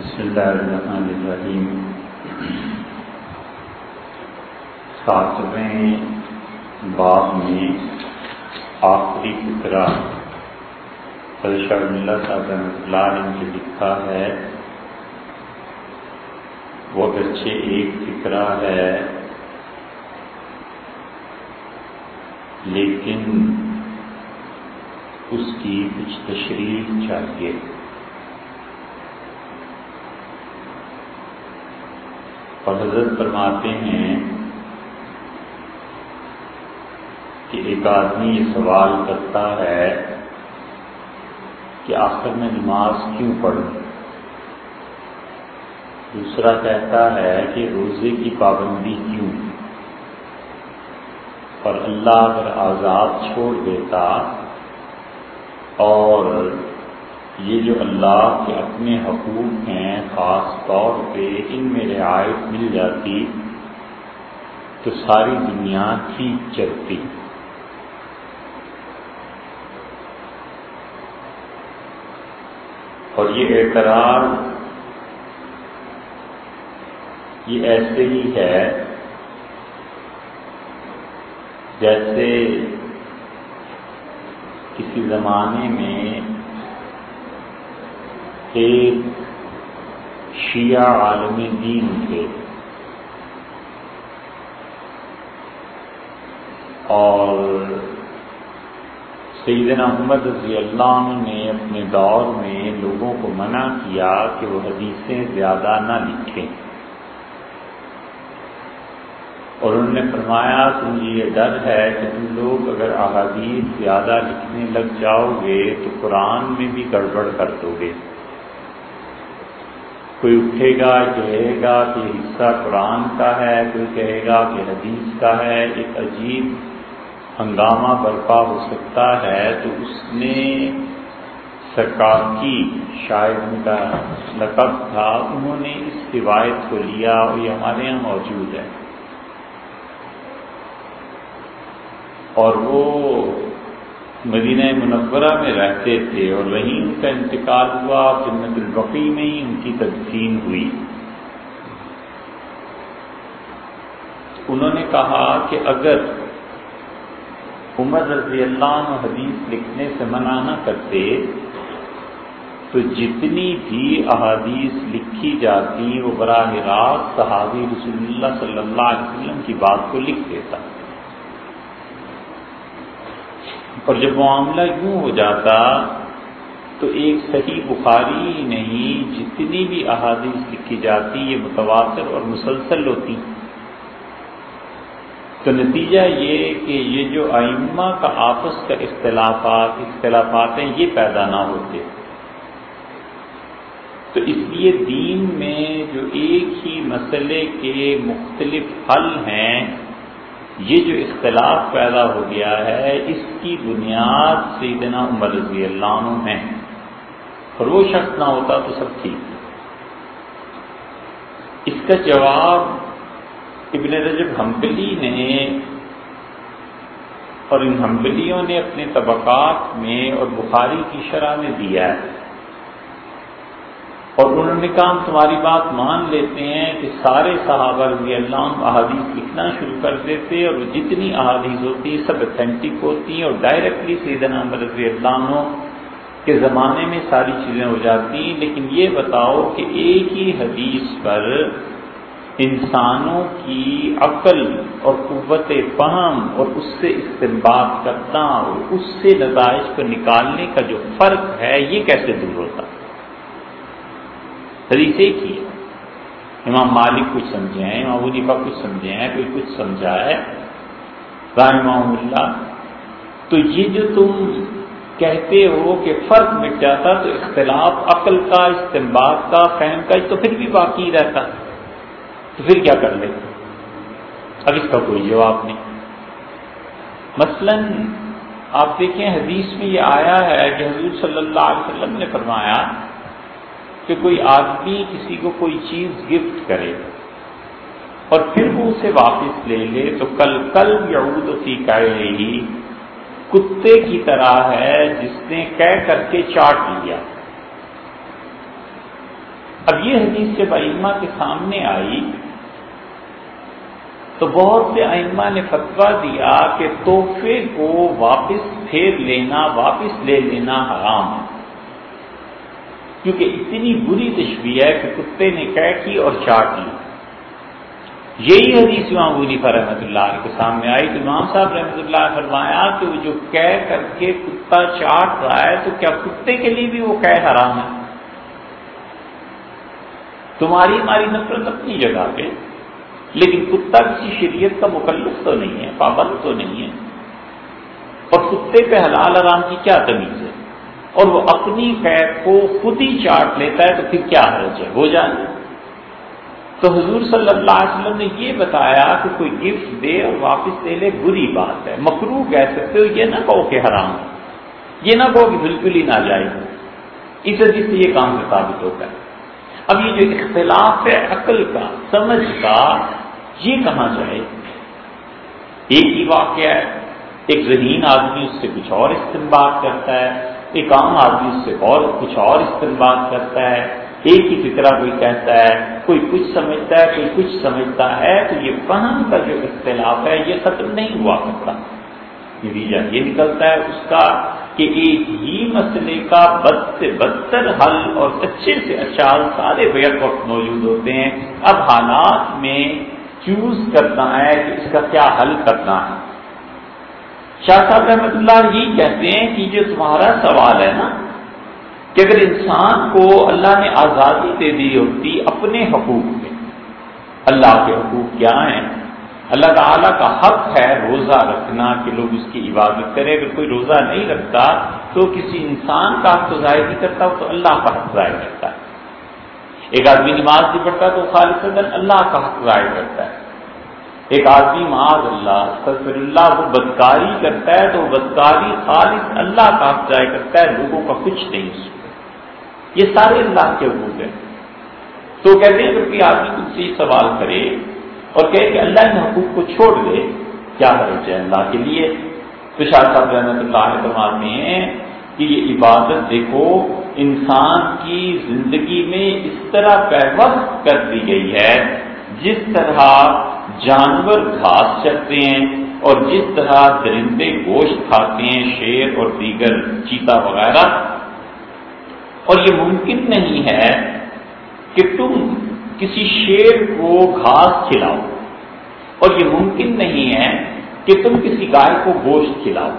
بسم اللہ الرحمن الرحیم۔ ساتویں باب میں آخری فکرہ اللہ صاحب اللہ نے جو لکھا ہے۔ وہ اگرچہ ایک فکرہ ہے۔ لیکن اس کی کچھ تشریح چاہیے۔ اور حضرت فرماتے ہیں کہ ایک آدمی یہ سوال کرتا ہے کہ آخر میں نماز کیوں پڑھوں؟ دوسرا کہتا ہے کہ روزے کی پابندی کیوں؟ اور اللہ اگر آزاد چھوڑ دیتا اور یہ جو اللہ کے اپنے حقوق ہیں، خاص طور پہ ان میں رعایت مل جاتی، تو ساری دنیا ٹھیک چلتی۔ اور یہ اعتراض، یہ ایسے ہی ہے جیسے کسی زمانے میں ایک شیعہ عالمی دین تھے اور سیدنا محمد رضی اللہ عنہ نے اپنے دور میں لوگوں کو منع کیا کہ وہ حدیثیں زیادہ نہ لکھیں۔ اور انہوں نے فرمایا، تم یہ ڈر ہے کہ تم لوگ اگر احادیث زیادہ لکھنے لگ جاؤ گے تو قرآن میں بھی گڑبڑ کر دو گے۔ کوئی اٹھے گا، کہے گا کہ حصہ قرآن کا ہے، کوئی کہے گا کہ حدیث کا ہے، ایک عجیب ہنگامہ برپا ہو سکتا ہے، تو اس نے سرکار کی شاید ان کا لقب تھا، انہوں نے اس روایت کو لیا اور یہ ہمارے یہاں موجود ہے۔ اور وہ مدینہ منورہ میں رہتے تھے اور وہیں ان کا انتقال ہوا جنت البقی میں ہی ان کی تدفین ہوئی۔ انہوں نے کہا کہ اگر عمر رضی اللہ عنہ حدیث لکھنے سے منع نہ کرتے، تو جتنی بھی احادیث لکھی جاتی، وہ براہ راست صحابی رسول اللہ صلی اللہ علیہ وسلم کی بات کو لکھ دیتا۔ اور جب معاملہ یوں ہو جاتا تو ایک صحیح بخاری ہی نہیں، جتنی بھی احادیث لکھی جاتی، یہ متواتر اور مسلسل ہوتی۔ تو نتیجہ یہ کہ یہ جو ائمہ کا آپس کا اختلافات اختلافات ہیں یہ پیدا نہ ہوتے۔ تو اس لیے دین میں جو ایک ہی مسئلے کے مختلف حل ہیں یہ جو اختلاف پیدا ہو گیا ہے، اس کی بنیاد سیدنا عمر رضی اللہ عنہ ہے اور وہ شخص نہ ہوتا تو سب ٹھیک۔ اس کا جواب ابن رجب ہمبلی نے، اور ان ہمبلیوں نے اپنے طبقات میں اور بخاری کی شرح میں دیا ہے۔ اور انہوں نے کہا ہم تمہاری بات مان لیتے ہیں کہ سارے صحابہ رضی اللہ عنہ احادیث لکھنا شروع کر دیتے اور جتنی احادیث ہوتی ہیں سب اتھینٹک ہوتی ہیں اور ڈائریکٹلی سیدنا عمر رضی اللہ عنہ کے زمانے میں ساری چیزیں ہو جاتی ہیں۔ لیکن یہ بتاؤ کہ ایک ہی حدیث پر انسانوں کی عقل اور قوت فہم اور اس سے استعمال کرنا اور اس سے نتائج کو نکالنے کا جو فرق ہے، یہ کیسے دور ہوتا ہے؟ حدیث ایک ہی امام مالک کچھ سمجھے ہیں، امام ابولیفا کچھ سمجھے ہیں، کوئی کچھ سمجھا ہے۔ رحمہ اللہ، تو یہ جو تم کہتے ہو کہ فرق مٹ جاتا تو اختلاف، عقل کا استعمال کا، فہم کا تو پھر بھی باقی رہتا۔ تو پھر کیا کر لے؟ اب اس کا کوئی جواب نہیں۔ مثلا آپ دیکھیں حدیث میں یہ آیا ہے کہ حضور صلی اللہ علیہ وسلم نے فرمایا کہ کوئی آدمی کسی کو کوئی چیز گفٹ کرے اور پھر وہ اسے واپس لے لے تو کل کل یعود سی ہی کتے کی طرح ہے جس نے کہہ کر کے چاٹ لیا۔ اب یہ حدیث جب ائمہ کے سامنے آئی تو بہت سے ائمہ نے فتویٰ دیا کہ تحفے کو واپس پھیر لینا، واپس لے لینا حرام ہے۔ کیونکہ اتنی بری تشبیہ ہے کہ کتے نے کہہ کی اور چاٹ لی یہی حدیث امام حنیفہ رحمۃ اللہ کے سامنے آئی تو امام صاحب رحمۃ اللہ نے فرمایا کہ وہ جو کہہ کر کے کتا چاٹ رہا ہے تو کیا کتے کے لیے بھی وہ کہہ حرام ہے؟ تمہاری ہماری نفرت اپنی جگہ پہ، لیکن کتا کسی شریعت کا مکلف تو نہیں ہے، پابند تو نہیں ہے۔ اور کتے پہ حلال حرام کی کیا تمیز ہے؟ اور وہ اپنی قید کو خود ہی چاٹ لیتا ہے تو پھر کیا حرج ہے؟ ہو جائے تو حضور صلی اللہ علیہ وسلم نے یہ بتایا کہ کوئی گفٹ دے اور واپس لے لے، بری بات ہے۔ مکرو کہہ سکتے ہو، یہ نہ کہو کہ حرام یہ نہ کہو کہ بالکل ہی نہ جائے اس وجہ سے یہ کام ثابت ہوتا ہے۔ اب یہ جو اختلاف ہے عقل کا، سمجھ کا، یہ کہاں جائے؟ ایک ہی واقعہ ہے۔ ایک ذہین آدمی اس سے کچھ اور استعمال کرتا ہے۔ ایک عام آدمی اس سے اور کچھ اور استعمال کرتا ہے، ایک ہی فکرہ کوئی کہتا ہے، کوئی کچھ سمجھتا ہے، کوئی کچھ سمجھتا ہے، تو یہ فہم کا جو اختلاف ہے، یہ ختم نہیں ہوا کرتا۔ نتیجہ یہ نکلتا ہے اس کا کہ ایک ہی مسئلے کا بد سے بدتر حل اور اچھے سے اچھا حل سارے بیک وقت موجود ہوتے ہیں۔ اب حالات میں چوز کرنا ہے کہ اس کا کیا حل کرنا ہے۔ شاہ صاحب رحمت اللہ یہ کہتے ہیں کہ جو تمہارا سوال ہے نا، کہ اگر انسان کو اللہ نے آزادی دے دی ہوتی اپنے حقوق میں، اللہ کے حقوق کیا ہیں؟ اللہ تعالیٰ کا حق ہے روزہ رکھنا کہ لوگ اس کی عبادت کرے اگر کوئی روزہ نہیں رکھتا تو کسی انسان کا حق تو ظاہر نہیں کرتا تو اللہ کا حق ظاہر کرتا ہے۔ ایک آدمی نماز نہیں پڑھتا تو خالص اللہ کا حق ظاہر کرتا ہے۔ ایک آدمی معاذ اللہ سفر اللہ وہ بدکاری کرتا ہے تو بدکاری خالص اللہ کا حق ظاہر کرتا ہے، لوگوں کا کچھ نہیں۔ یہ سارے اللہ کے حقوق ہیں۔ تو کہتے ہیں کہ آدمی کچھ سے سوال کرے اور کہے کہ اللہ ان حقوق کو چھوڑ دے، کیا حرج ہے اللہ کے لیے؟ تو شاہ صاحب رحمت اللہ فرماتے ہیں کہ یہ عبادت دیکھو، انسان کی زندگی میں اس طرح پیوست کر دی گئی ہے، جس طرح جانور گھاس چلتے ہیں اور جس طرح درندے گوشت کھاتے ہیں، شیر اور دیگر چیتا وغیرہ۔ اور یہ ممکن نہیں ہے کہ تم کسی شیر کو گھاس کھلاؤ۔ اور یہ ممکن نہیں ہے کہ تم کسی گائے کو گوشت کھلاؤ۔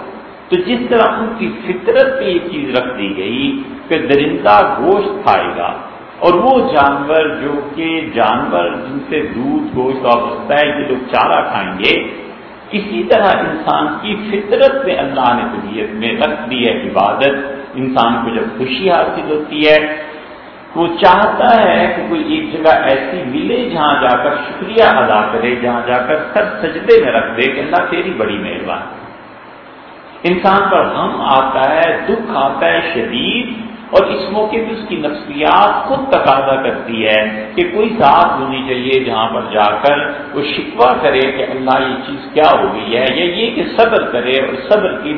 تو جس طرح ان کی فطرت پہ یہ چیز رکھ دی گئی کہ درندہ گوشت کھائے گا۔ اور وہ جانور جو کہ جانور جن سے دودھ، گوشت وابستہ ہے کہ لوگ چارہ کھائیں گے۔ اسی طرح انسان کی فطرت میں اللہ نے طبیعت میں رکھ دی ہے عبادت۔ انسان کو جب خوشی حاصل ہوتی ہے، وہ چاہتا ہے کہ کوئی ایک جگہ ایسی ملے جہاں جا کر شکریہ ادا کرے، جہاں جا کر سر سجدے میں رکھ دے کہ اللہ تیری بڑی مہربانی۔ انسان پر غم آتا ہے، دکھ آتا ہے، شدید اور اس موقع پہ اس کی نفسیات خود تقاضا کرتی ہے کہ کوئی ذات ہونی چاہیے جہاں پر جا کر وہ شکوہ کرے کہ اللہ یہ چیز کیا ہو گئی ہے، یا یہ کہ صبر کرے اور صبر کی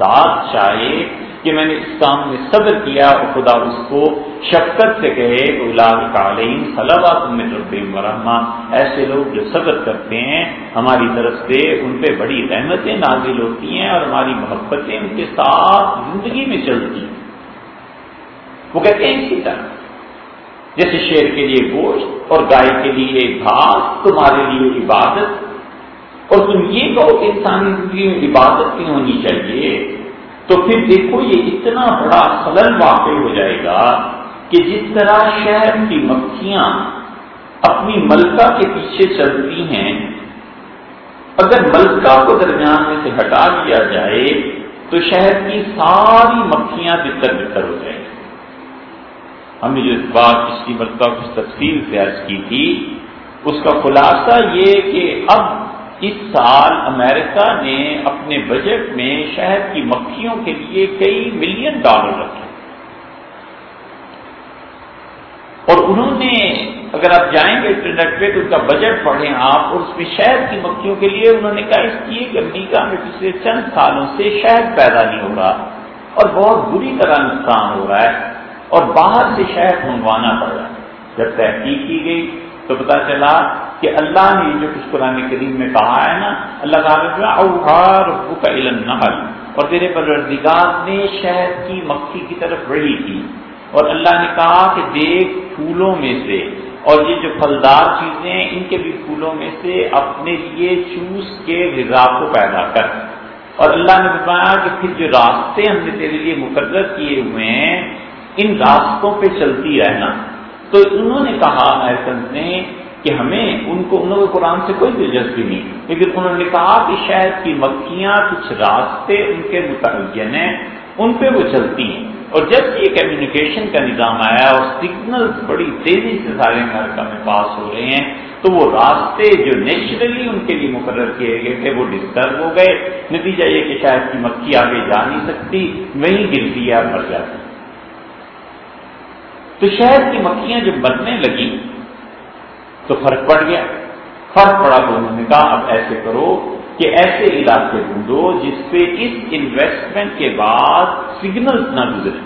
داد چاہے کہ میں نے اس کام میں صبر کیا اور خدا اس کو شفقت سے کہے مرحمہ ایسے لوگ جو صبر کرتے ہیں، ہماری طرف سے ان پہ بڑی رحمتیں نازل ہوتی ہیں اور ہماری محبتیں ان کے ساتھ زندگی میں چلتی ہیں۔ وہ کہتے ہیں اسی طرح جیسے شیر کے لیے گوشت اور گائے کے لیے گھاس تمہارے لیے عبادت۔ اور تم یہ کہو کہ انسانی زندگی میں عبادت نہیں ہونی چاہیے؟ تو پھر دیکھو یہ اتنا بڑا خلل واقع ہو جائے گا کہ جس طرح شہر کی مکھیاں اپنی ملکہ کے پیچھے چلتی ہیں، اگر ملکہ کو درمیان میں سے ہٹا دیا جائے، تو شہر کی ساری مکھیاں بتر بتر ہو جائیں گی۔ ہم نے جو بات پچھلی مرتبہ کچھ تفصیل سے عرض کی تھی، اس کا خلاصہ یہ کہ اب اس سال امریکہ نے اپنے بجٹ میں شہد کی مکھیوں کے لیے کئی ملین ڈالر رکھے۔ اور انہوں نے، اگر آپ جائیں گے انٹرنیٹ پہ تو ان کا بجٹ پڑھیں آپ، اور اس میں شہد کی مکھیوں کے لیے انہوں نے کہا اس لیے کہ امریکہ میں پچھلے چند سالوں سے شہد پیدا نہیں ہو رہا اور بہت بری طرح نقصان ہو رہا ہے۔ اور باہر سے شہد منگوانا پڑ رہا جب تحقیق کی گئی تو پتا چلا کہ اللہ نے جو کچھ قرآن کریم میں کہا ہے نا، اللہ تعالیٰ کا علم اور تیرے پروردگار نے شہد کی مکھی کی طرف رہی تھی اور اللہ نے کہا کہ دیکھ پھولوں میں سے، اور یہ جو پھلدار چیزیں ہیں، ان کے بھی پھولوں میں سے اپنے لیے چوس کے غذا کو پیدا کر۔ اور اللہ نے بتایا کہ پھر جو راستے ہم نے تیرے لیے مقرر کیے ہوئے ہیں ان راستوں پہ چلتی رہنا۔ تو انہوں نے کہا محسن نے، کہ ہمیں ان کو، انہوں نے قرآن سے کوئی دلچسپی نہیں، لیکن انہوں نے کہا کہ شاید کی مکھیاں کچھ راستے ان کے متعین ہیں، ان پہ وہ چلتی ہیں۔ اور جب یہ کمیونیکیشن کا نظام آیا، اور سگنل بڑی تیزی سے سارے امریکہ میں پاس ہو رہے ہیں، تو وہ راستے جو نیچرلی ان کے لیے مقرر کیے گئے تھے، وہ ڈسٹرب ہو گئے۔ نتیجہ یہ کہ شاید کی مکھی آگے جا نہیں سکتی، وہیں گرتی ہے مر جاتی۔ تو شہر کی مکھیاں جب بننے لگی تو فرق پڑ گیا۔ فرق پڑا تو انہوں نے کہا، اب ایسے کرو کہ ایسے علاقے ڈھونڈو جس پہ اس انویسٹمنٹ کے بعد سگنل نہ گزرے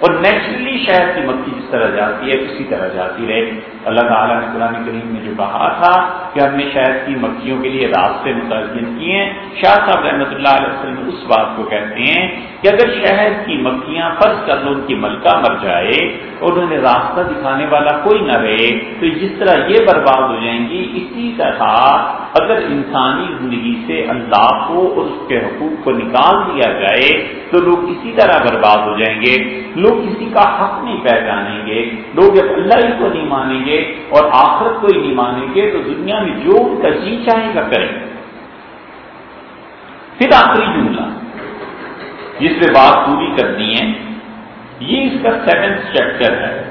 اور نیچرلی شہر کی مکھی جس طرح جاتی ہے، اسی طرح جاتی رہے۔ اللہ تعالیٰ نے قرآن کریم میں جو کہا تھا کہ ہم نے شہر کی مکھیوں کے لیے راستے متعین کیے ہیں۔ شاہ صاحب رحمۃ اللہ علیہ وسلم اس بات کو کہتے ہیں کہ اگر شہر کی مکھیاں فرض کر لو ان کی ملکہ مر جائے اور انہیں راستہ دکھانے والا کوئی نہ رہے، تو جس طرح یہ برباد ہو جائیں گی، اسی طرح اگر انسانی زندگی سے اللہ کو اور اس کے حقوق کو نکال دیا جائے، تو لوگ اسی طرح برباد ہو جائیں گے۔ لوگ کسی کا حق نہیں پہچانیں گے۔ لوگ جب اللہ ہی کو نہیں مانیں گے اور آخرت کو ہی نہیں مانیں گے، تو دنیا میں جو ان کا جی چاہے گا کریں۔ پھر آخری جملہ۔ جس پہ بات پوری کرنی ہے۔ یہ اس کا سیونتھ چیپٹر ہے۔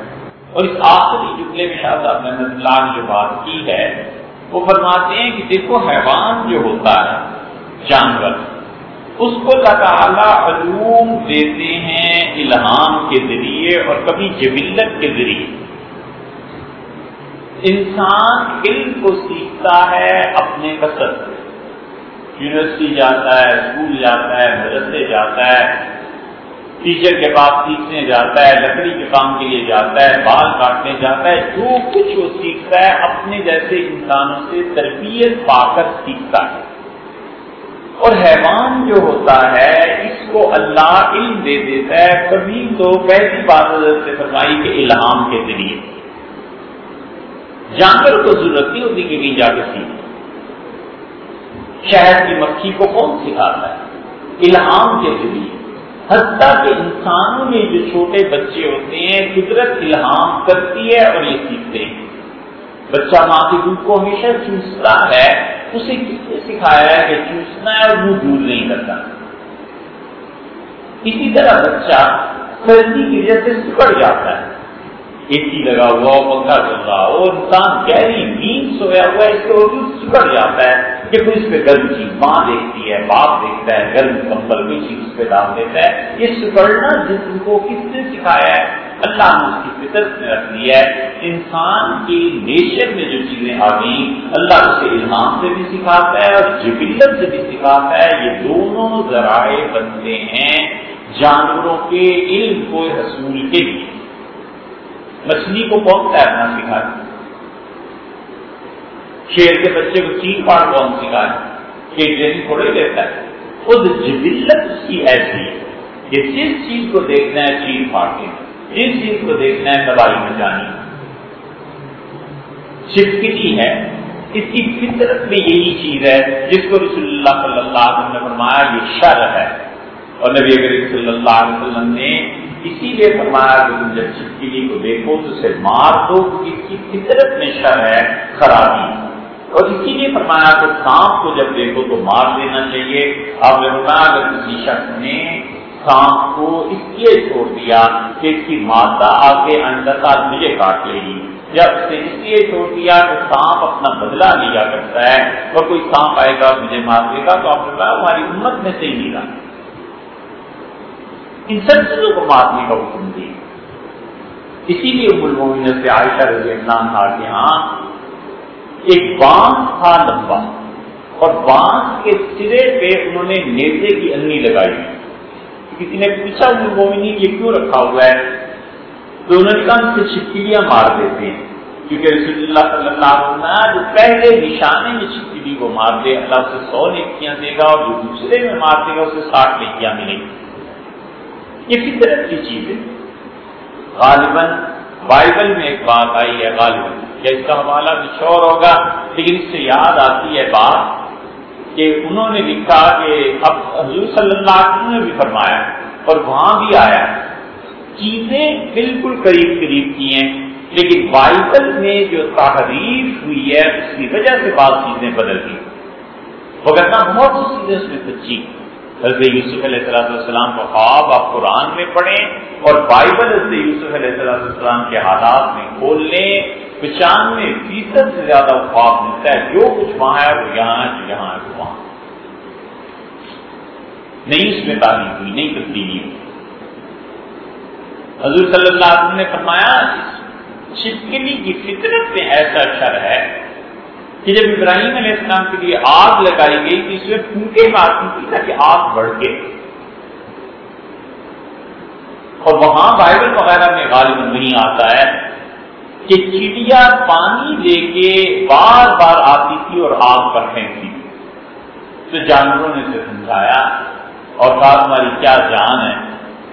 اور اس آخری جملے میں شاہ صاحب نے جو بات کی ہے، وہ فرماتے ہیں کہ دیکھو، حیوان جو ہوتا ہے، جانور، اس کو اللہ تعالیٰ علوم دیتے ہیں الہام کے ذریعے اور کبھی جبلت کے ذریعے۔ انسان علم کو سیکھتا ہے اپنے کثرت سے۔ یونیورسٹی جاتا ہے، اسکول جاتا ہے، مدرسے جاتا ہے، ٹیچر کے پاس سیکھنے جاتا ہے، لکڑی کے کام کے لیے جاتا ہے، بال کاٹنے جاتا ہے، جو کچھ وہ سیکھتا ہے، اپنے جیسے انسانوں سے تربیت پا کر سیکھتا ہے۔ اور حیوان جو ہوتا ہے، اس کو اللہ علم دے دیتا ہے۔ کبھی تو پہلی بات سے فرمائی کے الہام کے ذریعے۔ جانور کو ضرورت نہیں ہوتی کہ کہیں جا کے سیکھ شہر کی مکھی کو کون سکھاتا ہے؟ الہام کے ذریعے۔ حتیٰ کہ انسانوں میں جو چھوٹے بچے ہوتے ہیں، قدرت الہام کرتی ہے اور یہ سیکھتے ہیں۔ بچہ ماں کے دودھ کو ہمیشہ چوستا ہے، اسے کس نے سکھایا ہے کہ چوسنا ہے اور منہ دور نہیں کرتا؟ اسی طرح بچہ سردی کی وجہ سے سکڑ جاتا ہے۔ اے سی لگا ہوا پنکھا چل رہا ہو، انسان گہری نیند سویا ہوا ہے اس کو سکڑ جاتا ہے۔ کہ کوئی اس پہ گرم چیز ماں دیکھتی ہے، باپ دیکھتا ہے گرم کمبل کوئی چیز اس پہ ڈال دیتا ہے، یہ سکڑنا جسم کو کس نے سکھایا ہے، اللہ نے اس کی فطرت میں رکھ دیا ہے۔ انسان کی نیچر میں جو چیزیں آ گئی اللہ اس کے الہام سے بھی سکھاتا ہے اور جبلت سے بھی سکھاتا ہے۔ یہ دونوں ذرائع بنتے ہیں جانوروں کے علم کو حصول کے لیے۔ مچھلی کو کون تیرنا سکھاتا شیر کے بچے کو چین پاڑ کون سکھایا کہ جیسی تھوڑے دیتا ہے۔ خود جبلت اس کی ایسی ہے کہ جس چیز کو دیکھنا ہے چین پاڑ کے جس چیز کو دیکھنا ہے دوائی مچانی۔ چھپکٹی ہے، اس کی فطرت میں یہی چیز ہے جس کو رسول اللہ صلی اللہ علیہ وسلم نے فرمایا یہ شر ہے۔ اور نبی کریم صلی اللہ علیہ وسلم نے اسی لیے فرمایا کہ تم جب چھپکلی کو دیکھو تو اسے مار دو، اس کی فطرت میں شر ہے، خرابی۔ اور اسی لیے فرمایا کہ سانپ کو جب دیکھو تو مار دینا چاہیے۔ آپ نے فرمایا اگر کسی شخص نے سانپ کو اس لیے چھوڑ دیا کہ اس کی مادہ آگے اندر کا مجھے کاٹ لے گی۔ یا اسے اس لیے چھوڑ دیا کہ سانپ اپنا بدلا لیا کرتا ہے اور کوئی سانپ آئے گا مجھے مار دے گا تو آپ نے کہا ہماری امت میں سے ہی نہیں۔ رہا ان سب چیزوں کو مارنے کا حکم دی اسی لیے ام سے عائشہ رضی اللہ عنہ کے ہاں ایک بانس تھا لمبا اور بانس کے سرے پہ انہوں نے نیزے کی انی لگائی۔ کسی نے پوچھا مومنی یہ کیوں رکھا ہوا ہے؟ تو انہوں نے کہا ان سے چھپکلیاں مار دیتے ہیں۔ کیونکہ رسول اللہ صلی اللہ علیہ وسلم جو پہلے نشانے میں چھپی دی وہ مار دے، اللہ اسے سو نیکیاں دے گا اور جو دوسرے میں مار دے گا اسے ساٹھ نیکیاں ملیں گی۔ یہ فطرت کی چیز ہے غالباً بائبل میں ایک بات آئی ہے غالباً یا اس کا حوالہ کچھ اور ہوگا، لیکن اس سے یاد آتی ہے بات کہ انہوں نے لکھا کہ اب حضور صلی اللہ علیہ وسلم نے بھی فرمایا اور وہاں بھی آیا، چیزیں بالکل قریب قریب کی ہیں، لیکن بائبل میں جو تحریف ہوئی ہے، اس کی وجہ سے بعض چیزیں بدل گئی۔ وغیرہ بہت سی چیزیں اس میں سچی حضرت یوسف علیہ السلام کا خواب آپ قرآن میں پڑھیں اور بائبل حضرت یوسف علیہ السلام کے حالات میں کھول لیں، پچانوے فیصد سے زیادہ خواب ملتا ہے، جو کچھ وہاں ہے، وہ یہاں ہے، جو یہاں ہے، وہ وہاں نہیں اس میں تعلیم ہوئی، نہیں تبدیلی ہوئی۔ حضور صلی اللہ علیہ وسلم نے فرمایا چھپکلی کی فطرت میں ایسا شر ہے کہ جب ابراہیم علیہ السلام کے لیے آگ لگائی گئی تو اس میں پھونکے مارتی تھی تاکہ آگ بڑھ کے۔ اور وہاں بائبل وغیرہ میں غالب نہیں آتا ہے کہ چڑیا پانی لے کے بار بار آتی تھی اور آگ پر پھینکتی تھی تو جانوروں نے اسے سمجھایا اور کہا، تمہاری کیا جان ہے؟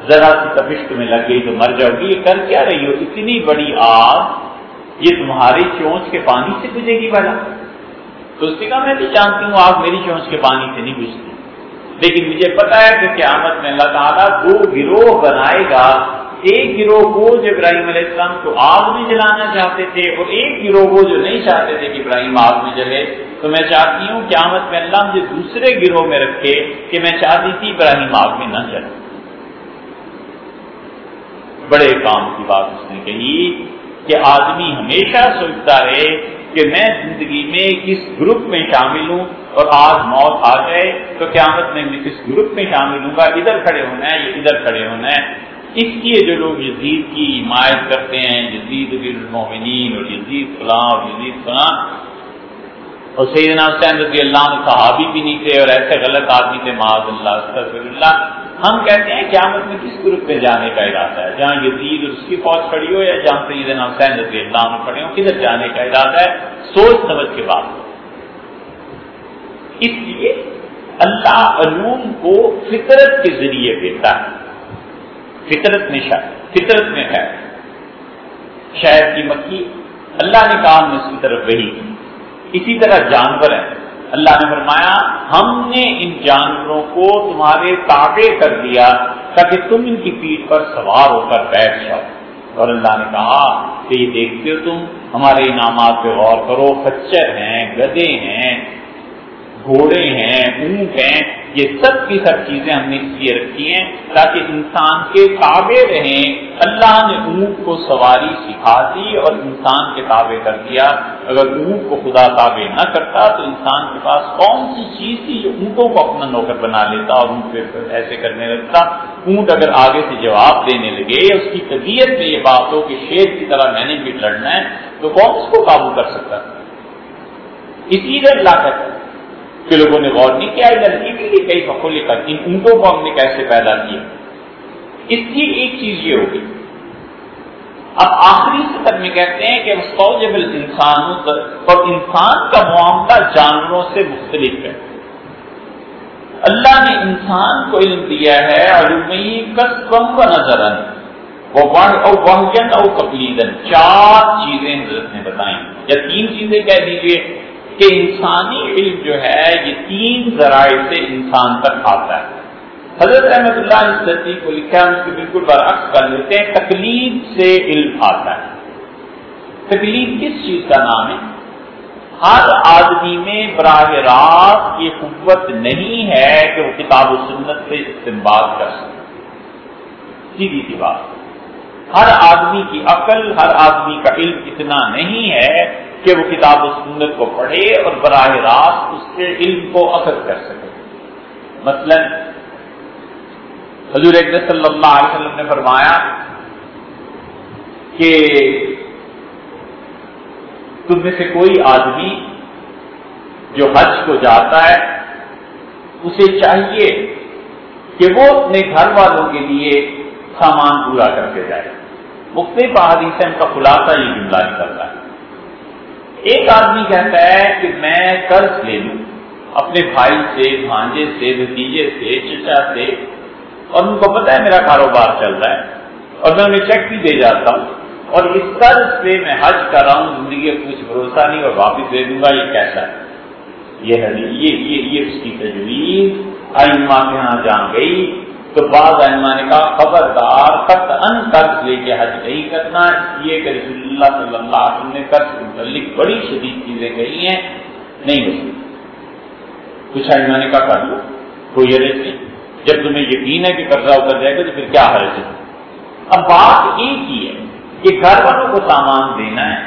ذرا سی تبش تمہیں لگ گئی تو مر جاؤ گی۔ یہ کر کیا رہی ہو؟ اتنی بڑی آگ یہ تمہاری چونچ کے پانی سے بجے گی بڑا تو اس نے کہا، میں بھی جانتی ہوں آگ میری چونچ کے پانی سے نہیں بجتی لیکن مجھے پتا ہے کہ قیامت میں اللہ تعالیٰ دو گروہ بنائے گا۔ ایک گروہ کو جو ابراہیم علیہ السلام کو آگ میں جلانا چاہتے تھے، اور ایک گروہ کو جو نہیں چاہتے تھے کہ ابراہیم آگ میں جلے۔ تو میں چاہتی ہوں قیامت میں اللہ مجھے دوسرے گروہ میں رکھے کہ میں چاہتی تھی ابراہیم آگ میں نہ جلے۔ بڑے کام کی بات اس نے کہی۔ کہ آدمی ہمیشہ سوچتا رہے کہ میں زندگی میں کس گروپ میں شامل ہوں اور آج موت آ جائے تو قیامت میں کس گروپ میں شامل ہوں گا؟ ادھر کھڑے ہونا ہے یا ادھر کھڑے ہونا ہے؟ اس لیے جو لوگ یزید کی حمایت کرتے ہیں، یزید المومنین اور یزید فلاں اور یزید فلاں اور سیدنا حسین رضی اللہ عنہ صحابی بھی نہیں تھے اور ایسے غلط آدمی تھے، معاذ اللہ استغفر اللہ ہم کہتے ہیں قیامت میں کس گروپ میں جانے کا ارادہ ہے؟ جہاں یزید اور اس کی فوج کھڑی ہو یا جہاں سیدنا حسین رضی اللہ عنہ کھڑے ہو کدھر جانے کا ارادہ ہے؟ سوچ سمجھ کے بات۔ اس لیے اللہ علوم کو فطرت کے ذریعے دیتا ہے۔ فطرت میں شاید، فطرت میں ہے۔ شہد کی مکھی اللہ نے کہا اس کی طرف وہی۔ کی اسی طرح جانور ہیں۔ اللہ نے فرمایا، ہم نے ان جانوروں کو تمہارے تابع کر دیا تاکہ تم ان کی پیٹ پر سوار ہو کر بیٹھ جاؤ۔ اور اللہ نے کہا کہ یہ دیکھتے ہو تم، ہمارے انعامات پہ غور کرو، خچر ہیں، گدے ہیں، گھوڑے ہیں، اونٹ ہیں یہ سب کی سب چیزیں ہم نے اس لیے رکھی ہیں تاکہ انسان کے تابع رہیں۔ اللہ نے اونٹ کو سواری سکھا دی اور انسان کے تابع کر دیا۔ اگر اونٹ کو خدا تابع نہ کرتا تو انسان کے پاس کون سی چیز تھی جو اونٹوں کو اپنا نوکر بنا لیتا اور اونٹ پہ ایسے کرنے لگتا؟ اونٹ اگر آگے سے جواب دینے لگے یا اس کی طبیعت میں یہ بات ہو کہ شیر کی طرح میں نے بھی لڑنا ہے تو کون اس کو قابو کر سکتا؟ اسی لیے اللہ کہتا کہ لوگوں نے غور نہیں کیا، لڑکی کے لیے کئی فخول کر ان اونٹوں کو ہم نے کیسے پیدا کیا؟ اس کی ایک چیز یہ ہوگی۔ اب آخری سطح میں کہتے ہیں کہ مستوجبل انسان اور انسان کا معاملہ جانوروں سے مختلف ہے۔ اللہ نے انسان کو علم دیا ہے علمی و نظر اور کپلیدن چار چیزیں حضرت نے بتائیں۔ یا تین چیزیں کہہ دیجیے کہ انسانی علم جو ہے، یہ تین ذرائع سے انسان تک آتا ہے۔ حضرت احمد اللہ اس کو لکھا ہے، اس کے بالکل برعکس کر لیتے ہیں تکلیف سے علم آتا ہے۔ تکلیف کس چیز کا نام ہے؟ ہر آدمی میں براہ راست یہ قوت نہیں ہے کہ وہ کتاب و سنت سے استعمال کر سکے۔ سیدھی سی بات۔ ہر آدمی کی عقل، ہر آدمی کا علم اتنا نہیں ہے کہ وہ کتاب و سنت کو پڑھے اور براہ راست اس کے علم کو اثر کر سکے۔ مثلا، حضور صلی اللہ علیہ وسلم نے فرمایا کہ تم میں سے کوئی آدمی جو حج کو جاتا ہے، اسے چاہیے کہ وہ اپنے گھر والوں کے لیے سامان پورا کر کے جائے۔ مختلف احادیث ان کا خلاصہ یہ جملہ نکلتا ہے۔ ایک آدمی کہتا ہے کہ میں قرض لے لوں اپنے بھائی سے بھانجے سے بھتیجے سے چچا سے اور ان کو پتا ہے میرا کاروبار چل رہا ہے اور میں انہیں چیک بھی دے جاتا ہوں۔ اور اس قرض پہ میں حج کر رہا ہوں زندگی کا کچھ بھروسہ نہیں اور واپس دے دوں گا یہ کیسا ہے۔ یہ یہ یہ, یہ اس کی تجویز ائما کے یہاں جان گئی۔ تو بعض ائما نے کہا، خبردار خط ان قرض لے کے حج نہیں کرنا اس لیے کہ رسول اللہ صلی اللہ علیہ وسلم نے قرض کے متعلق بڑی شدید چیزیں کہی ہیں، نہیں ہو کچھ ائما نے کہا کر لو کوئی حرج نہیں۔ جب تمہیں یقین ہے کہ قرضہ اتر جائے گا تو پھر کیا حرج ہے؟ اب بات ایک ہی ہے کہ گھر والوں کو سامان دینا ہے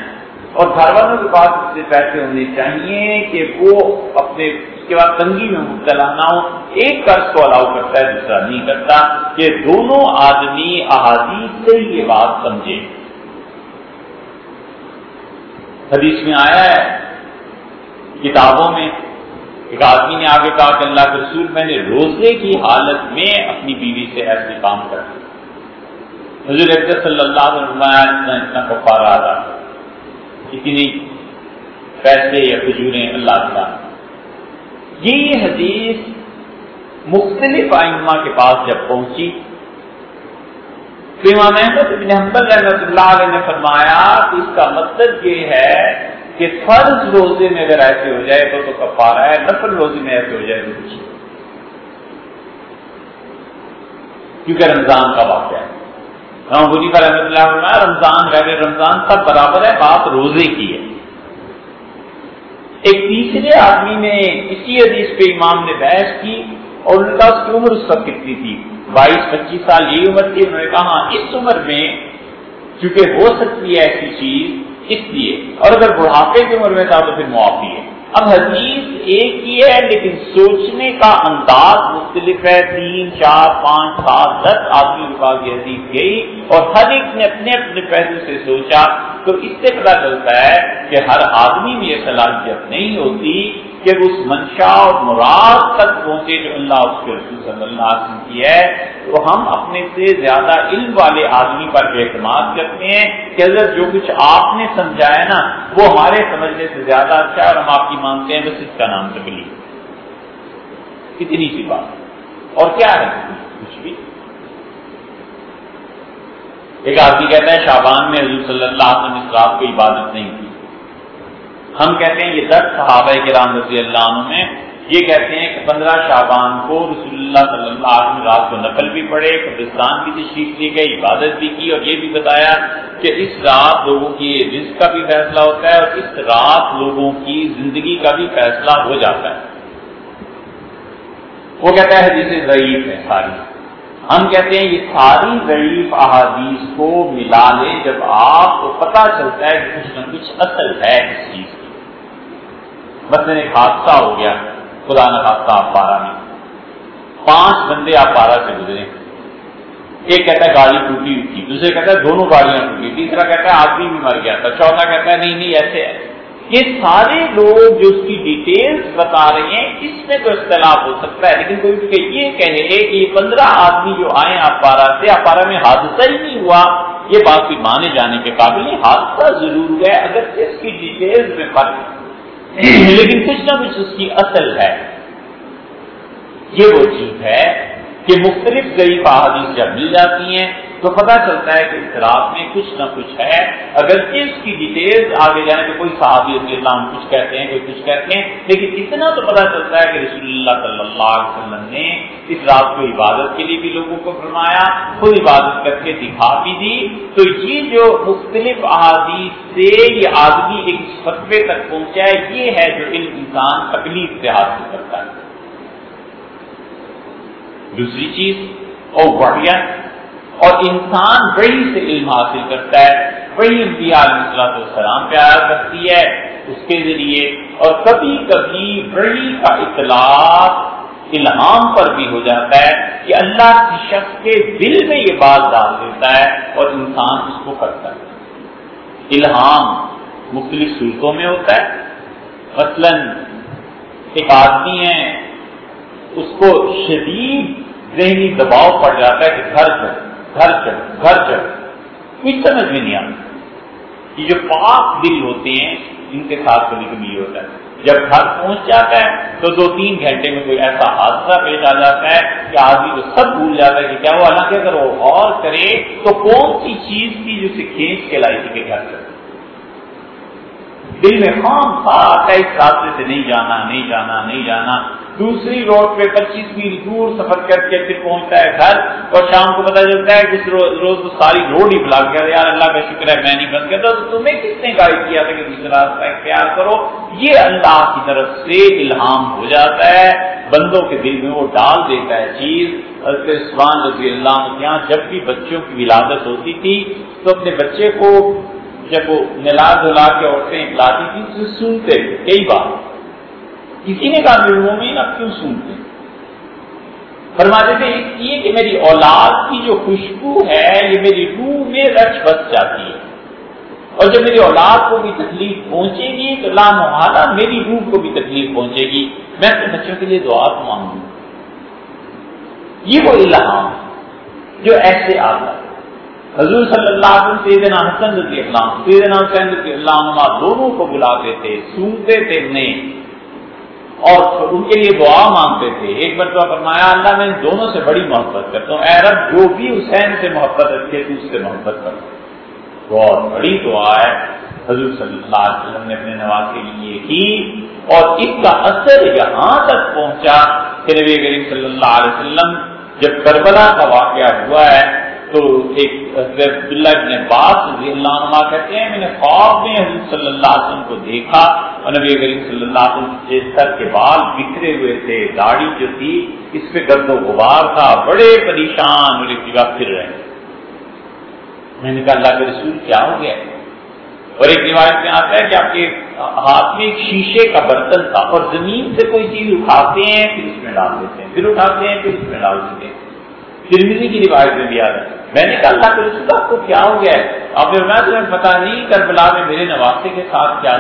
اور گھر والوں کے پاس اتنے پیسے ہونے چاہیے کہ وہ اپنے کے بعد تنگی میں مبتلا نہ ہو ایک قرض کو الاؤ کرتا ہے، دوسرا نہیں کرتا کہ دونوں آدمی احادیث سے یہ بات سمجھے۔ حدیث میں آیا ہے، کتابوں میں ایک آدمی نے آگے کہا کہ اللہ کے رسول، میں نے روزے کی حالت میں اپنی بیوی سے ایسے کام کر حضور صلی اللہ علیہ وسلم اتنا کفارہ آ اتنی پیسے یا کھجوریں اللہ تعالیٰ یہ حدیث مختلف آئمہ کے پاس جب پہنچی، تو امام احمد ابن حنبل رحمۃ اللہ علیہ نے فرمایا کہ اس کا مطلب یہ ہے کہ فرض روزے میں اگر ایسے ہو جائے تو تو کفارہ ہے، نفل روزے میں ایسے ہو جائے تو کچھ کیونکہ رمضان کا واقعہ ہے۔ رحمۃ اللہ رمضان غیر رمضان سب برابر ہے، بات روزے کی ہے۔ ایک تیسرے آدمی نے اسی حدیث پہ امام نے بحث کی اور ان کا اس کی عمر اس وقت کتنی تھی؟ بائیس پچیس سال یہی عمر تھی۔ انہوں نے کہا ہاں، اس عمر میں چونکہ ہو سکتی ہے ایسی چیز اس لیے۔ اور اگر بڑھاپے کی عمر میں تھا تو پھر معافی ہے۔ اب حدیث ایک ہی ہے لیکن سوچنے کا انداز مختلف ہے۔ تین چار پانچ سات دس آدمی کے پاس یہ حدیث گئی اور ہر ایک نے اپنے اپنے پہلو سے سوچا تو اس سے پتا چلتا ہے کہ ہر آدمی میں یہ صلاحیت نہیں ہوتی کہ اس منشا اور مراد تک پہنچے جو اللہ اس کے رسول صلی اللہ علیہ وسلم کی ہے، تو ہم اپنے سے زیادہ علم والے آدمی پر اعتماد کرتے ہیں کہ اگر جو کچھ آپ نے سمجھایا نا، وہ ہمارے سمجھنے سے زیادہ اچھا ہے اور ہم آپ کی مانتے ہیں، بس اس کا نام تکلیف کتنی سی بات۔ اور کیا ہے کچھ بھی ایک آدمی کہتا ہے شابان میں حضور صلی اللہ علیہ وسلم اس رات کو عبادت نہیں کی۔ ہم کہتے ہیں، یہ دس صحابہ کے رام رضی اللہ عنہ میں، یہ کہتے ہیں کہ پندرہ شابان کو رسول اللہ صلی اللہ علیہ وسلم رات کو نقل بھی پڑے قبرستان کی تشریف لی گئی عبادت بھی کی اور یہ بھی بتایا کہ اس رات لوگوں کی رزق کا بھی فیصلہ ہوتا ہے اور اس رات لوگوں کی زندگی کا بھی فیصلہ ہو جاتا ہے۔ وہ کہتا ہے، حدیث ضعیف ہے ساری۔ ہم کہتے ہیں یہ ساری ضعیف احادیث کو ملا لیں جب آپ کو پتا چلتا ہے کہ کچھ نہ کچھ اصل ہے اس چیز کی۔ مثلاً ایک حادثہ ہو گیا، خدا نہ خاصہ آپ بارہ میں۔ پانچ بندے آپ بارہ سے گزرے۔ ایک کہتا ہے گاڑی ٹوٹی ہوئی تھی، دوسرے کہتا ہے دونوں گاڑیاں ٹوٹی تیسرا کہتا ہے آدمی بھی مر گیا تھا، چوتھا کہتا ہے نہیں نہیں، ایسے ہے۔ یہ سارے لوگ جو اس کی ڈیٹیلز بتا رہے ہیں، اس میں تو اختلاف ہو سکتا ہے۔ لیکن کوئی کہ یہ کہے کہ یہ پندرہ آدمی جو آئے اپارا سے اپارا میں حادثہ ہی نہیں ہوا۔ یہ بات بھی مانے جانے کے قابل نہیں۔ حادثہ ضرور ہے اگر اس کی ڈیٹیلز میں فرق لیکن کچھ نہ کچھ اس کی اصل ہے۔ یہ وہ چیز ہے کہ مختلف ضعیف احادیث جب مل جاتی ہیں تو پتا چلتا ہے کہ اس رات میں کچھ نہ کچھ ہے۔ اگر اس کی ڈیٹیل آگے جانے تو کوئی صحابی رضی اللہ عنہ کچھ کہتے ہیں، کوئی کچھ کہتے ہیں۔ لیکن اتنا تو پتا چلتا ہے کہ رسول اللہ صلی اللہ علیہ وسلم نے اس رات کو عبادت کے لیے بھی لوگوں کو فرمایا، خود عبادت کر کے دکھا بھی دی۔ تو یہ جو مختلف احادیث سے یہ آدمی ایک فتوے تک پہنچا ہے، یہ ہے جو علم انسان تکلیف سے حاصل کرتا ہے۔ دوسری چیز، اور بڑھیا اور انسان وہی سے علم حاصل کرتا ہے وہی انبیاء علیہ السلام پیار کرتی ہے اس کے ذریعے، اور کبھی کبھی بڑی کا اطلاع الہام پر بھی ہو جاتا ہے کہ اللہ کی شخص کے دل میں یہ بات ڈال دیتا ہے اور انسان اس کو کرتا ہے۔ الہام مختلف صورتوں میں ہوتا ہے۔ مثلا ایک آدمی ہے، اس کو شدید ذہنی دباؤ پڑ جاتا ہے کہ گھر چل گھر چل گھر چل کچھ سمجھ میں نہیں آتا۔ یہ جو پاک دل ہوتے ہیں، ان کے ساتھ کبھی کبھی یہ ہوتا ہے۔ جب گھر پہنچ جاتا ہے، تو دو تین گھنٹے میں کوئی ایسا حادثہ پیش آ جاتا ہے کہ آدمی کو سب بھول جاتا ہے کہ کیا وہ حالانکہ اگر وہ غور کرے، تو کون سی چیز تھی جو اسے کھینچ کے لائی تھی کہ گھر سے دل میں خام تھا اس راستے سے نہیں جانا نہیں جانا نہیں جانا۔ دوسری روڈ پہ پچیس میل دور سفر کر کے پھر پہنچتا ہے گھر اور شام کو پتا چلتا ہے جس روز روز تو ساری روڈ ہی بلاک گیا یار اللہ کا شکر ہے میں نہیں بند کرتا تو تمہیں کس نے گائڈ کیا تھا کہ دوسرا راستہ اختیار کرو؟ یہ اللہ کی طرف سے الہام ہو جاتا ہے۔ بندوں کے دل میں وہ ڈال دیتا ہے چیز۔ عثمان رضی اللہ یہاں جب بھی بچوں کی ولادت ہوتی تھی تو اپنے بچے کو جب وہ نلا دھلا کے عورتیں لاتی تھی تو سنتے کئی بار کسی نے کہا میرے اب کیوں سنتے فرماتے تھے اس لیے کہ میری اولاد کی جو خوشبو ہے، یہ میری روح میں رچ بس جاتی ہے۔ اور جب میری اولاد کو بھی تکلیف پہنچے گی، تو لا محالہ میری روح کو بھی تکلیف پہنچے گی۔ میں اپنے بچوں کے لیے دعا کو مانگوں۔ یہ وہ الہام جو ایسے آتا ہے۔ حضور صلی اللہ علیہ وسلم سیدنا حسن رضی اللہ سیدنا حسین رضی اللہ عنہ دونوں کو بلاتے تھے، سنتے تھے انہیں۔ اور ان کے لیے دعا مانگتے تھے۔ ایک مرتبہ فرمایا، اللہ میں ان دونوں سے بڑی محبت کرتا ہوں۔ اے رب، جو بھی حسین سے محبت رکھے تو اس سے محبت کرتا بہت بڑی دعا ہے۔ حضور صلی اللہ علیہ وسلم نے اپنے نواز کے لیے کی اور اس کا اثر یہاں تک پہنچا کہ نبی کریم صلی اللہ علیہ وسلم جب کربلا کا واقعہ ہوا ہے تو ایک عبداللہ ابن عباس رضی اللہ عنہ کہتے ہیں، میں نے خواب میں حضرت صلی اللہ علیہ وسلم کو دیکھا اور نبی کریم صلی اللہ علیہ وسلم کے سر کے بال بکھرے ہوئے تھے، داڑھی جو تھی، اس پہ گرد و غبار تھا، بڑے پریشان اور ایک جگہ پھر رہے۔ میں نے کہا، اللہ کے رسول، کیا ہو گیا؟ اور ایک روایت میں آتا ہے کہ آپ کے ہاتھ میں ایک شیشے کا برتن تھا اور زمین سے کوئی چیز اٹھاتے ہیں، پھر اس میں ڈال دیتے ہیں، پھر اٹھاتے ہیں، پھر اس میں ڈال دیتے ہیں۔ ترمیزی کی روایت میں بھی آ رہا ہے۔ میں نے کہا، اللہ کے رسول، آپ کو کیا ہو گیا ہے؟ آپ نے میں تمہیں پتا نہیں، کربلا میں میرے نواسے کے ساتھ کیا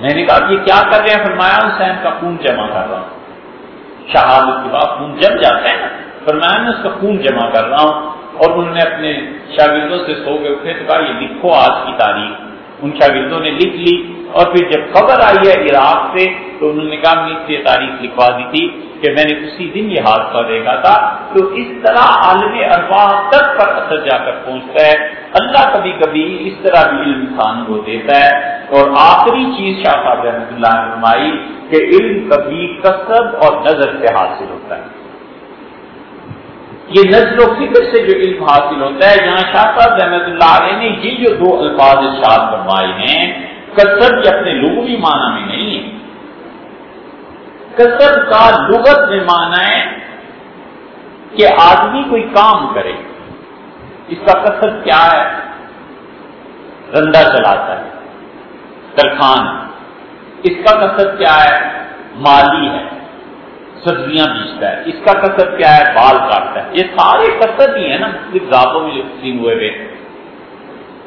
میں نے کہا، یہ کیا کر رہے ہیں؟ فرمایا حسین کا خون جمع کر رہا ہوں۔ شہادت کے بعد خون جم جاتا ہے نا۔ فرمایا، میں اس کا خون جمع کر رہا ہوں۔ اور انہوں نے اپنے شاگردوں سے سو کے اٹھے تو کہا، یہ لکھو آج کی تاریخ۔ ان شاگردوں نے لکھ لی۔ اور پھر جب خبر آئی ہے عراق سے، تو انہوں نے کہا مجھ سے تاریخ لکھوا دی تھی۔ کہ میں نے اسی دن یہ حادثہ دیکھا تھا تو اس طرح عالم ارواح تک پر اثر جا کر پہنچتا ہے۔ اللہ کبھی کبھی اس طرح بھی علم انسان کو دیتا ہے۔ اور آخری چیز شاہ صاحب رحمۃ اللہ نے فرمائی کہ علم کبھی کسب اور نظر سے حاصل ہوتا ہے۔ یہ نظر و فکر سے جو علم حاصل ہوتا ہے جہاں شاہ صاحب رحمۃ اللہ علیہ نے یہ جو دو الفاظ ارشاد فرمائے ہیں، کسب یہ اپنے لغوی معنی میں نہیں ہے۔ کسب کا لغت میں مانا ہے کہ آدمی کوئی کام کرے، اس کا کسب کیا ہے؟ رندا چلاتا ہے ترخان اس کا کسب کیا ہے؟ مالی ہے، سبزیاں بیچتا ہے۔ اس کا کسب کیا ہے؟ بال کاٹتا ہے۔ یہ سارے کسب ہی ہیں نا، مختلف ذاتوں میں جو تقسیم ہوئے ہوئے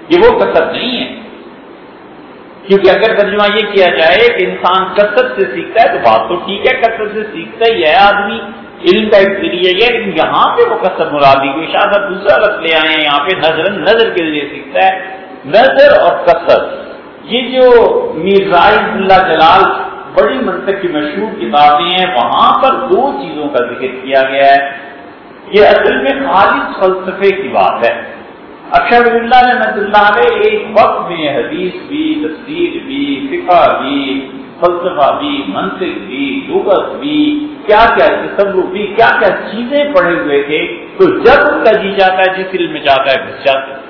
یہ وہ کسب نہیں ہے۔ کیونکہ اگر ترجمہ یہ کیا جائے کہ انسان کثرت سے سیکھتا ہے تو بات تو ٹھیک ہے، کثرت سے سیکھتا ہی ہے آدمی علم کا ایک ذریعہ یہ لیکن یہاں پہ وہ کثر مرادی کو شاید دوسرا رقص لے آئے ہیں، یہاں پہ نظر نظر کے ذریعے سیکھتا ہے۔ نظر اور کثر یہ جو میرزائی اللہ جلال بڑی منطق کی مشہور کتابیں ہیں، وہاں پر دو چیزوں کا ذکر کیا گیا ہے۔ یہ اصل میں خالص فلسفے کی بات ہے۔ اکشر اللہ رحمت اللہ علیہ ایک وقت میں حدیث بھی تصویر بھی، فقہ بھی، فلسفہ بھی، منطق بھی، لغت بھی، کیا کیا تصور بھی، کیا کیا چیزیں پڑھے ہوئے تھے، تو جب ان کا جی جاتا ہے، جس علم میں جاتا ہے گھس جاتا ہے۔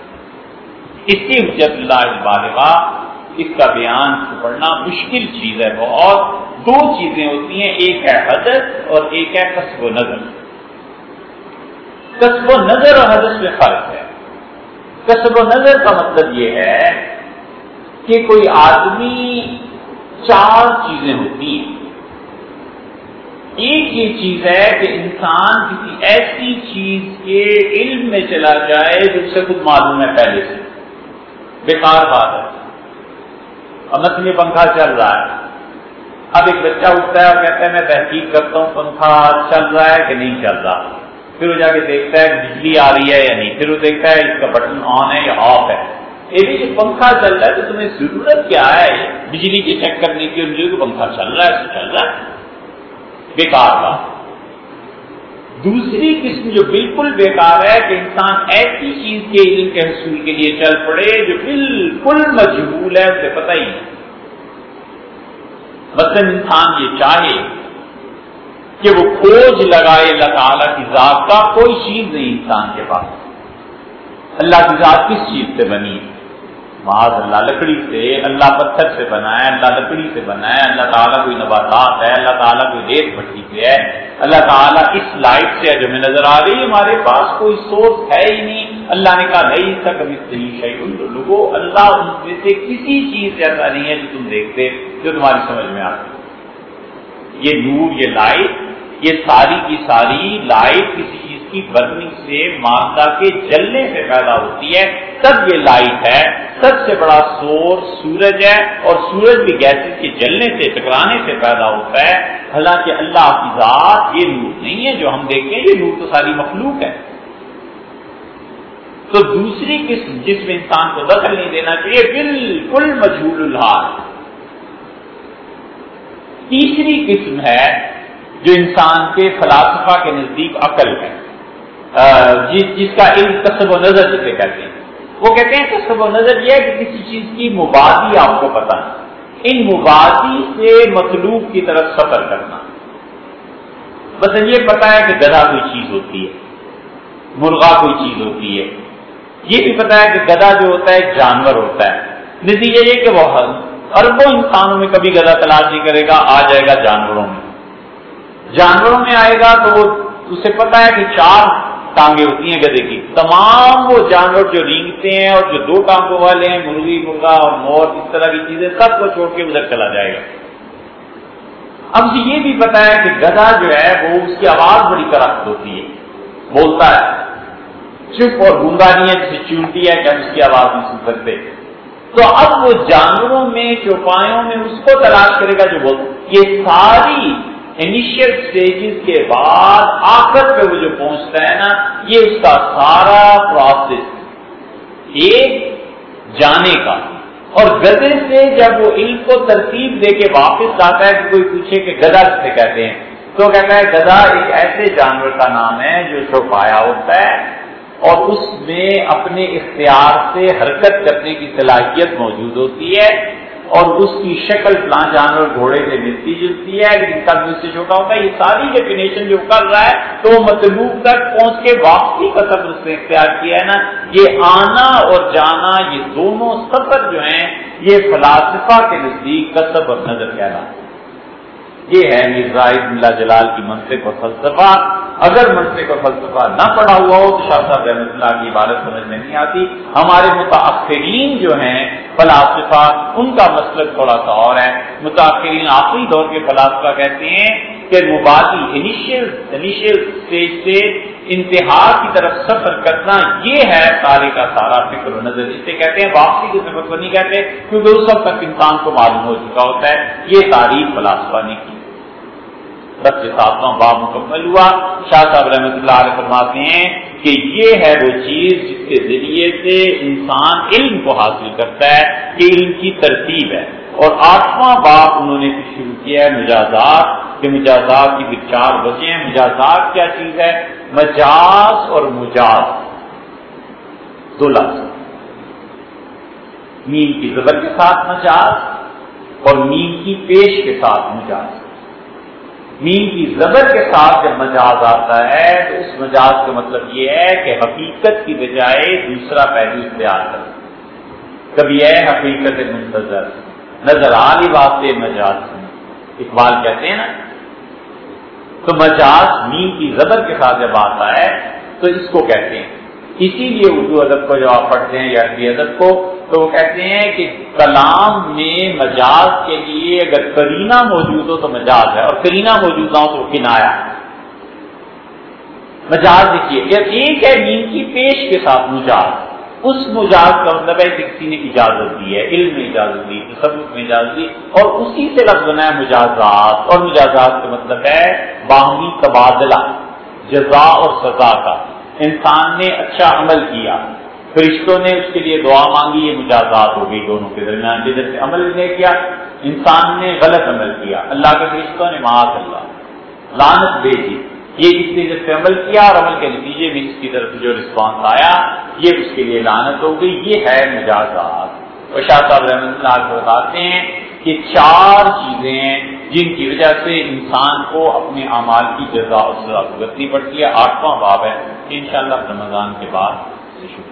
اس کی حجت اللہ بالغا اس کا بیان پڑھنا مشکل چیز ہے، بہت دو چیزیں ہوتی ہیں، ایک ہے حدث اور ایک ہے قصب و نظر۔ قصب و نظر اور حدث میں فرق ہے۔ کسب و نظر کا مطلب یہ ہے کہ کوئی آدمی چار چیزیں ہوتی ہیں۔ ایک یہ چیز ہے کہ انسان کسی ایسی چیز کے علم میں چلا جائے جس سے خود معلوم ہے پہلے سے۔ بیکار بات ہے۔ اور میں پنکھا چل رہا ہے۔ اب ایک بچہ اٹھتا ہے اور کہتا ہے، میں تحقیق کرتا ہوں، پنکھا چل رہا ہے کہ نہیں چل رہا؟ پھر وہ جا کے دیکھتا ہے بجلی آ رہی ہے یا نہیں، پھر وہ دیکھتا ہے اس کا بٹن آن ہے یا آف ہے۔ یہ پنکھا چل رہا ہے تو تمہیں ضرورت کیا ہے بجلی کے چیک کرنے کی جو پنکھا چل رہا ہے چل رہا ہے۔ بیکار کا دوسری قسم جو بالکل بیکار ہے کہ انسان ایسی چیز کے علم کے حصول کے لیے چل پڑے جو بالکل مجبول ہے، اسے پتہ ہی نہیں۔ مثلاً انسان یہ چاہے کہ وہ کھوج لگائے اللہ تعالیٰ کی ذات کا کوئی چیز نہیں انسان کے پاس۔ اللہ کی ذات کس چیز سے بنی؟ معاذ اللہ، لکڑی سے، اللہ پتھر سے بنایا، اللہ لکڑی سے بنایا، اللہ تعالیٰ کوئی نباتات ہے، اللہ تعالیٰ کوئی ریت بٹی سے ہے، اللہ تعالیٰ اس لائٹ سے جو ہمیں نظر آ رہی ہے، ہمارے پاس کوئی سورس ہے ہی نہیں۔ اللہ نے کہا، نہیں تھا کبھی صحیح شہید لوگو اللہ ان میں سے کسی چیز سے ایسا نہیں ہے جو تم دیکھتے، جو تمہاری سمجھ میں آتی۔ یہ نور، یہ لائٹ یہ ساری کی ساری لائٹ کسی چیز کی برننگ سے مادہ کے جلنے سے پیدا ہوتی ہے۔ تب یہ لائٹ ہے، سب سے بڑا سور سورج ہے اور سورج بھی گیسز کے جلنے سے، ٹکرانے سے پیدا ہوتا ہے۔ حالانکہ اللہ کی ذات یہ نور نہیں ہے جو ہم دیکھیں یہ نور تو ساری مخلوق ہے۔ تو دوسری قسم جس میں انسان کو دخل نہیں دینا چاہیے، بالکل مجھول الحال۔ تیسری قسم ہے جو انسان کے فلاسفہ کے نزدیک عقل ہے۔ جس جس کا علم کسب و نظر جسے کہتے ہیں۔ وہ کہتے ہیں کسب و نظر یہ ہے کہ کسی چیز کی مبادی آپ کو پتہ نہیں ان مبادی سے مطلوب کی طرف سفر کرنا۔ بس یہ پتا ہے کہ گدھا کوئی چیز ہوتی ہے، مرغا کوئی چیز ہوتی ہے۔ یہ بھی پتا ہے کہ گدھا جو ہوتا ہے، جانور ہوتا ہے۔ نتیجہ یہ کہ وہ اربوں انسانوں میں کبھی گدھا تلاش نہیں کرے گا، آ جائے گا جانوروں میں۔ جانوروں میں آئے گا تو وہ اسے پتا ہے کہ چار ٹانگیں ہوتی ہیں گدے کی۔ تمام وہ جانور جو رینگتے ہیں اور جو دو ٹانگوں والے ہیں مرغی مرغا اور مور، اس طرح کی چیزیں، سب کو چھوڑ کے ادھر چلا جائے گا۔ اب یہ بھی پتا ہے کہ گدا جو ہے، وہ اس کی آواز بڑی کرخت ہوتی ہے۔ بولتا ہے۔ چپ اور گونگا نہیں ہے، جسے چونٹی ہے کہ ہم اس کی آواز نہیں سن سکتے۔ تو اب وہ جانوروں میں، چوپایوں میں اس کو تلاش کرے گا جو بول یہ ساری انیشیل سٹیجز کے بعد آخر پہ وہ جو پہنچتا ہے نا، یہ اس کا سارا پروسیس ایک جانے کا۔ اور گدے سے جب وہ علم کو ترتیب دے کے واپس آتا ہے کہ کوئی پوچھے کہ گدا سے کہتے ہیں؟ تو کہتا ہے گدا ایک ایسے جانور کا نام ہے جو چھپایا ہوتا ہے اور اس میں اپنے اختیار سے حرکت کرنے کی صلاحیت موجود ہوتی ہے۔ اور اس کی شکل پلان جانور گھوڑے سے ملتی جلتی ہے لیکن تب سے چھوٹا ہوتا ہے۔ یہ ساری ڈیفینیشن جو کر رہا ہے، تو مطلوب تک پہنچ کے واپسی کا سفر اس نے اختیار کیا ہے نا۔ یہ آنا اور جانا، یہ دونوں سفر جو ہیں، یہ فلاسفہ کے نزدیک کسب اور نظر کہنا یہ ہے مرزا اللہ جلال کی منصب اور فلسفہ۔ اگر منصب اور فلسفہ نہ پڑھا ہوا ہو تو شاہ صاحب رحمۃ اللہ کی عبادت سمجھ میں نہیں آتی۔ ہمارے متاثرین جو ہیں فلاسفہ، ان کا مسلک تھوڑا سا اور ہے۔ متاثرین آخری دور کے فلاسفہ کہتے ہیں کہ مبادی انیشیل انیشیل اسٹیج سے انتہا کی طرف سفر کرنا یہ ہے سارے کا سارا فکر و نظر۔ اسے کہتے ہیں واپسی کے سفر کو نہیں کہتے، کیونکہ اس وقت تک انسان کو معلوم ہو چکا ہوتا ہے۔ یہ تعریف فلاسفہ نے کی۔ بس ساتواں باب مکمل ہوا۔ شاہ صاحب رحمۃ اللہ علیہ فرماتے ہیں کہ یہ ہے وہ چیز جس کے ذریعے سے انسان علم کو حاصل کرتا ہے کہ علم کی ترتیب ہے۔ اور آٹھواں باپ انہوں نے شروع کیا ہے، مجازات، کہ مجازات کی بھی چار وجہ ہیں۔ مجازات کیا چیز ہے؟ مجاز اور مجاز۔ دو لفظ۔ میم کی زبر کے ساتھ مجاز اور میم کی پیش کے ساتھ مجاز۔ میم کی زبر کے ساتھ جب مجاز آتا ہے، تو اس مجاز کا مطلب یہ ہے کہ حقیقت کی بجائے دوسرا پہلو اختیار کر کبھی ہے حقیقت منتظر، نظر آلی بات مجاز اقبال کہتے ہیں نا، تو مجاز میم کی زبر کے ساتھ جب آتا ہے، تو اس کو کہتے ہیں۔ اسی لیے اردو ادب کو جو آپ پڑھتے ہیں یا عربی ادب کو تو وہ کہتے ہیں کہ کلام میں مجاز کے لیے اگر کرینہ موجود ہو تو مجاز ہے اور کرینہ موجود نہ ہو تو کنایا مجاز دیکھیے ایک ہے نیم کی پیش کے ساتھ مجاز۔ اس مجاز کا مطلب ہے کہ کسی نے اجازت دی ہے، علم میں اجازت دی تصوف میں اجازت دی اور اسی سے لفظ بنا ہے مجازات۔ اور مجازات کا مطلب ہے باہمی تبادلہ جزا اور سزا کا۔ انسان نے اچھا عمل کیا۔ فرشتوں نے اس کے لیے دعا مانگی، یہ مجازات ہو گئی دونوں کے درمیان۔ جدھر سے عمل نے کیا، انسان نے غلط عمل کیا۔ اللہ کے فرشتوں نے معاذ اللہ لانت بھیجی۔ یہ اس نے جس سے عمل کیا اور عمل کے نتیجے میں اس کی طرف جو رسپانس آیا، یہ اس کے لیے لانت ہو گئی۔ یہ ہے مجازات۔ اور شاہ صاحب رحمۃ اللہ بتاتے ہیں کہ چار چیزیں جن کی وجہ سے انسان کو اپنے اعمال کی جزا اور سزا بھگتنی پڑتی ہے۔ آٹھواں باب ہے ان شاء اللہ رمضان کے بعد سے شروع۔